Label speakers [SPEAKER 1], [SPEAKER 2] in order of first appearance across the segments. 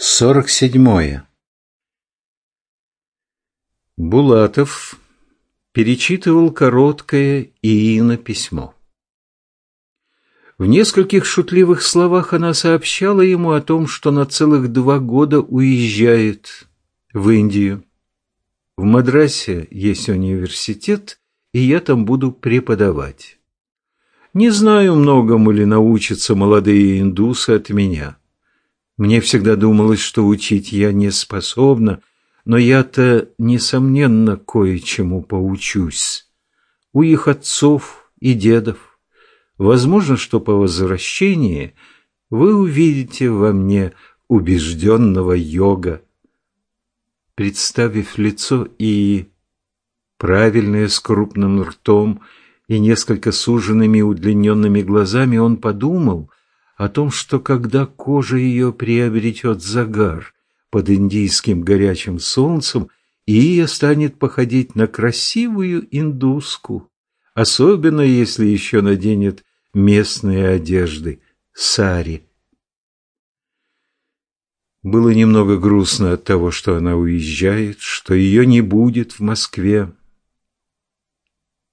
[SPEAKER 1] Сорок седьмое. Булатов перечитывал короткое Иина письмо. В нескольких шутливых словах она сообщала ему о том, что на целых два года уезжает в Индию. В Мадрасе есть университет, и я там буду преподавать. Не знаю, многому ли научатся молодые индусы от меня. Мне всегда думалось, что учить я не способна, но я-то, несомненно, кое-чему поучусь. У их отцов и дедов. Возможно, что по возвращении вы увидите во мне убежденного йога. Представив лицо и правильное с крупным ртом и несколько суженными удлиненными глазами, он подумал, о том, что когда кожа ее приобретет загар под индийским горячим солнцем, Ия станет походить на красивую индуску, особенно если еще наденет местные одежды, сари. Было немного грустно от того, что она уезжает, что ее не будет в Москве.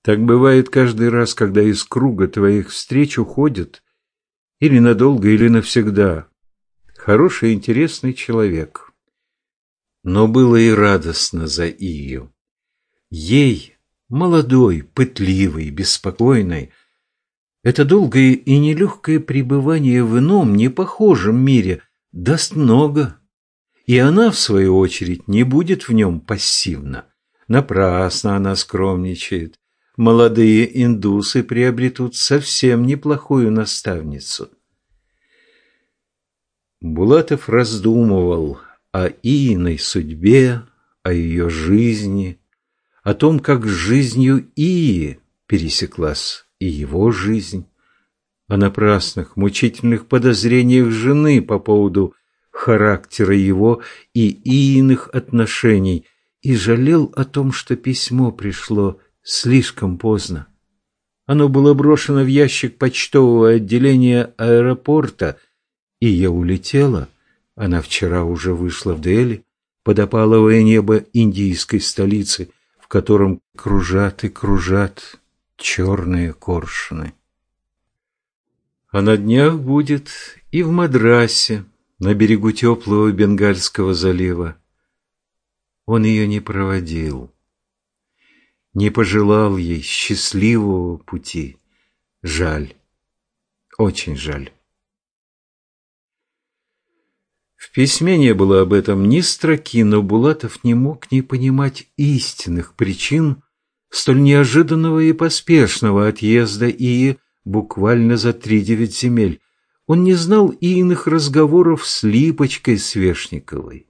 [SPEAKER 1] Так бывает каждый раз, когда из круга твоих встреч уходят или надолго, или навсегда. Хороший, интересный человек. Но было и радостно за Ию. Ей, молодой, пытливой, беспокойной, это долгое и нелегкое пребывание в ином, непохожем мире даст много. И она, в свою очередь, не будет в нем пассивна. Напрасно она скромничает молодые индусы приобретут совсем неплохую наставницу. Булатов раздумывал о Ииной судьбе, о ее жизни, о том, как с жизнью Ии пересеклась и его жизнь, о напрасных, мучительных подозрениях жены по поводу характера его и Ииных отношений, и жалел о том, что письмо пришло слишком поздно. Оно было брошено в ящик почтового отделения аэропорта, и я улетела. Она вчера уже вышла в Дели, под опаловое небо индийской столицы, в котором кружат и кружат черные коршуны. А на днях будет и в Мадрасе, на берегу теплого Бенгальского залива. Он ее не проводил не пожелал ей счастливого пути. Жаль, очень жаль. В письме не было об этом ни строки, но Булатов не мог не понимать истинных причин столь неожиданного и поспешного отъезда и буквально за три девять земель. Он не знал и иных разговоров с Липочкой Свешниковой.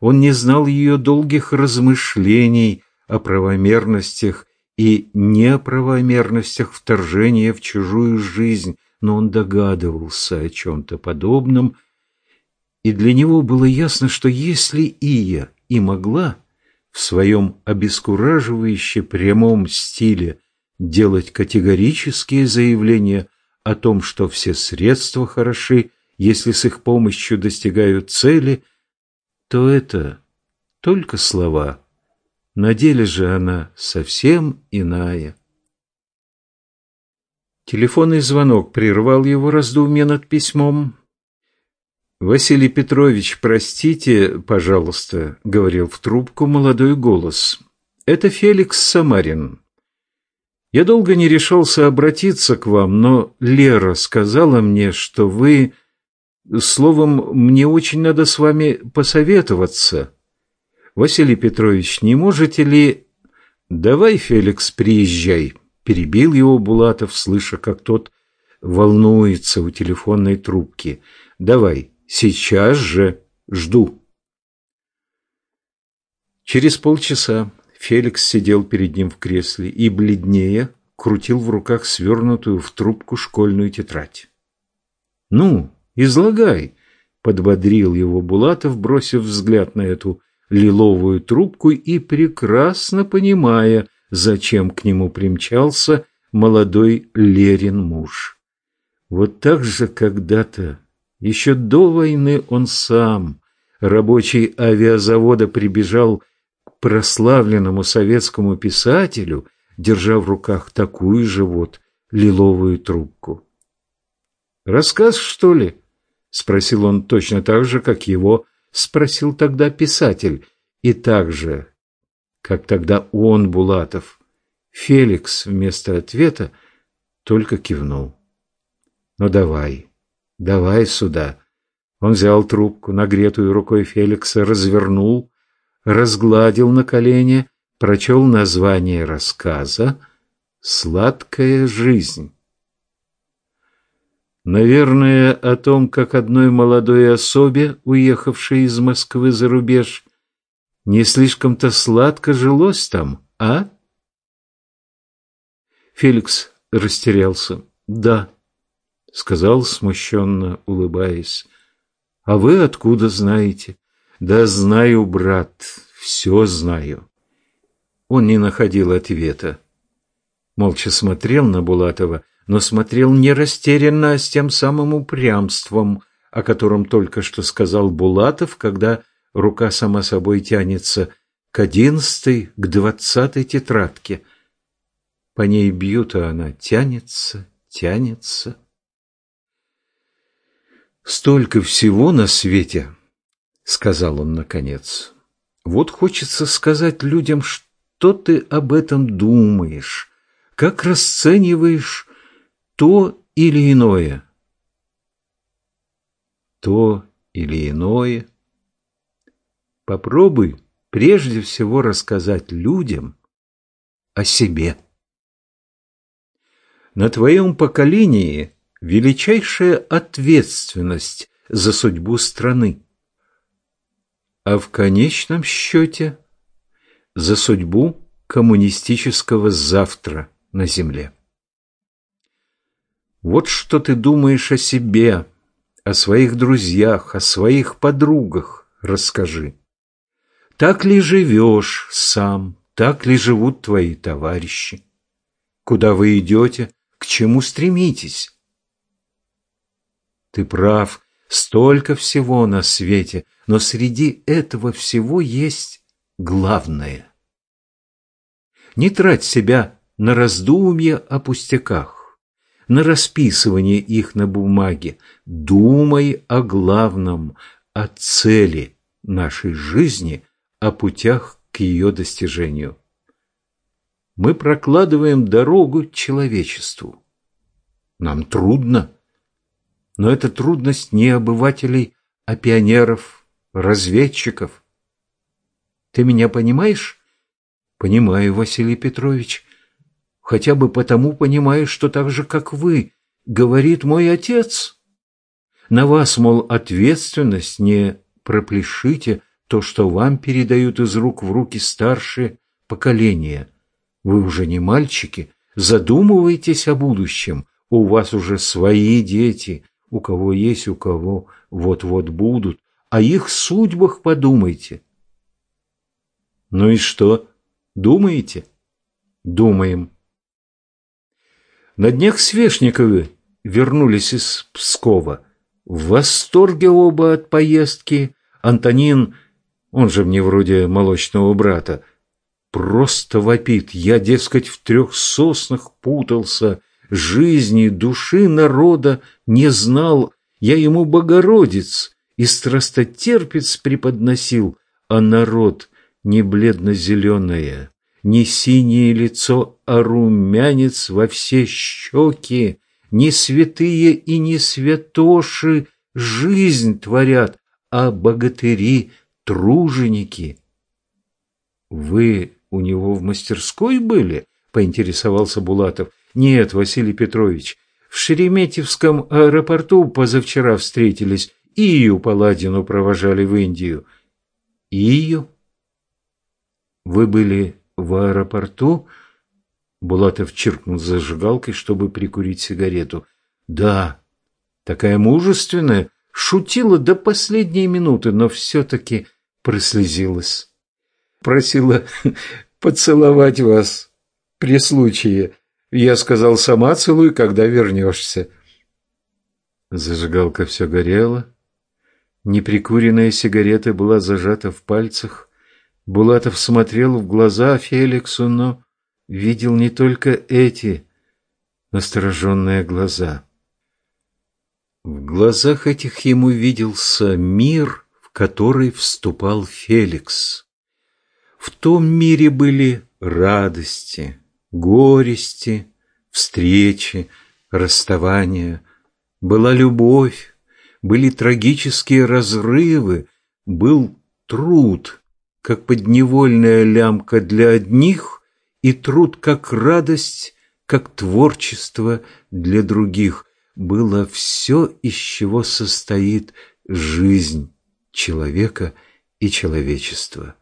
[SPEAKER 1] Он не знал ее долгих размышлений о правомерностях и неправомерностях вторжения в чужую жизнь, но он догадывался о чем-то подобном, и для него было ясно, что если Ия и могла в своем обескураживающе прямом стиле делать категорические заявления о том, что все средства хороши, если с их помощью достигают цели, то это только слова – на деле же она совсем иная. Телефонный звонок прервал его раздумья над письмом. «Василий Петрович, простите, пожалуйста», — говорил в трубку молодой голос. «Это Феликс Самарин. Я долго не решался обратиться к вам, но Лера сказала мне, что вы... Словом, мне очень надо с вами посоветоваться». Василий Петрович, не можете ли... Давай, Феликс, приезжай, перебил его Булатов, слыша, как тот волнуется у телефонной трубки. Давай, сейчас же, жду. Через полчаса Феликс сидел перед ним в кресле и, бледнее, крутил в руках свернутую в трубку школьную тетрадь. «Ну, излагай», — подбодрил его Булатов, бросив взгляд на эту лиловую трубку и прекрасно понимая, зачем к нему примчался молодой Лерин муж. Вот так же когда-то Еще до войны он сам, рабочий авиазавода, прибежал к прославленному советскому писателю, держа в руках такую же вот лиловую трубку. «Рассказ, что ли?» — спросил он точно так же, как его спросил тогда писатель, и так же, как тогда он, Булатов. Феликс вместо ответа только кивнул. «Ну давай, давай сюда». Он взял трубку, нагретую рукой Феликса, развернул, разгладил на колене, прочел название рассказа «Сладкая жизнь». Наверное, о том, как одной молодой особе, уехавшей из Москвы за рубеж, не слишком-то сладко жилось там, а? Феликс растерялся. «Да», — сказал смущенно, улыбаясь. «А вы откуда знаете?» «Да знаю, брат, все знаю». Он не находил ответа. Молча смотрел на Булатова, но смотрел не растерянно, а с тем самым упрямством, о котором только что сказал Булатов, когда рука сама собой тянется к одиннадцатой, к двадцатой тетрадке. По ней бьют, а она тянется, тянется. «Столько всего на свете», — сказал он наконец. «Вот хочется сказать людям, что ты об этом думаешь, как расцениваешь то или иное». То или иное. Попробуй прежде всего рассказать людям о себе. На твоем поколении величайшая ответственность за судьбу страны, а в конечном счете за судьбу коммунистического завтра на земле. Вот что ты думаешь о себе, о своих друзьях, о своих подругах, расскажи. Так ли живешь сам, так ли живут твои товарищи? Куда вы идете, к чему стремитесь? Ты прав, столько всего на свете, но среди этого всего есть главное. Не трать себя на раздумья о пустяках, на расписывание их на бумаге. Думай о главном, о цели нашей жизни, о путях к ее достижению мы прокладываем дорогу человечеству. Нам трудно, но это трудность не обывателей, а пионеров, разведчиков. Ты меня понимаешь? Понимаю, Василий Петрович. Хотя бы потому понимаю, что так же, как вы, говорит мой отец. На вас, мол, ответственность не проплешите то, что вам передают из рук в руки старшие поколения. Вы уже не мальчики, задумывайтесь о будущем. У вас уже свои дети, у кого есть, у кого вот-вот будут. О их судьбах подумайте. Ну и что? Думаете? Думаем. На днях Свешниковы вернулись из Пскова. В восторге оба от поездки. Антонин, он же мне вроде молочного брата, просто вопит. Я, дескать, в трех соснах путался, жизни, души народа не знал. Я ему Богородец и страстотерпец преподносил, а народ не бледно-зеленое, не синее лицо, а румянец во все щеки, не святые и не святоши жизнь творят, а богатыри-труженики. Вы у него в мастерской были?» – поинтересовался Булатов. «Нет, Василий Петрович, в Шереметьевском аэропорту позавчера встретились. Ию Паладину провожали в Индию». «Ию?» «Вы были в аэропорту?» Булатов чиркнул зажигалкой, чтобы прикурить сигарету. «Да, такая мужественная, шутила до последней минуты, но все-таки прослезилась» просила поцеловать вас при случае. Я сказал, сама целуй, когда вернешься. Зажигалка все горела. Неприкуренная сигарета была зажата в пальцах. Булатов смотрел в глаза Феликсу, но видел не только эти настороженные глаза. В глазах этих ему виделся мир, в который вступал Феликс. В том мире были радости, горести, встречи, расставания. Была любовь, были трагические разрывы, был труд, как подневольная лямка для одних, и труд как радость, как творчество для других. Было все, из чего состоит жизнь человека и человечества.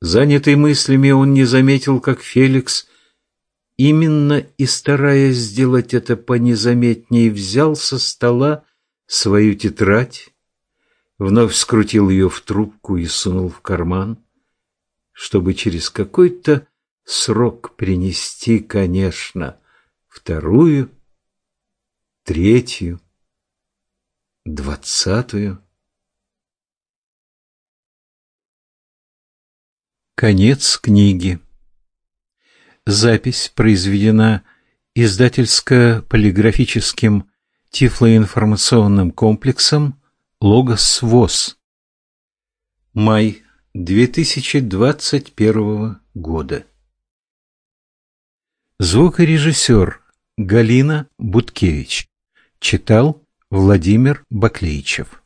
[SPEAKER 1] Занятый мыслями, он не заметил, как Феликс, именно и стараясь сделать это понезаметнее, взял со стола свою тетрадь, вновь скрутил ее в трубку и сунул в карман, чтобы через какой-то срок принести, конечно, вторую, третью, двадцатую. Конец книги. Запись произведена издательско-полиграфическим тифлоинформационным комплексом «Логос ВОЗ». Май 2021 года. Звукорежиссер Галина Буткевич. Читал Владимир Баклейчев.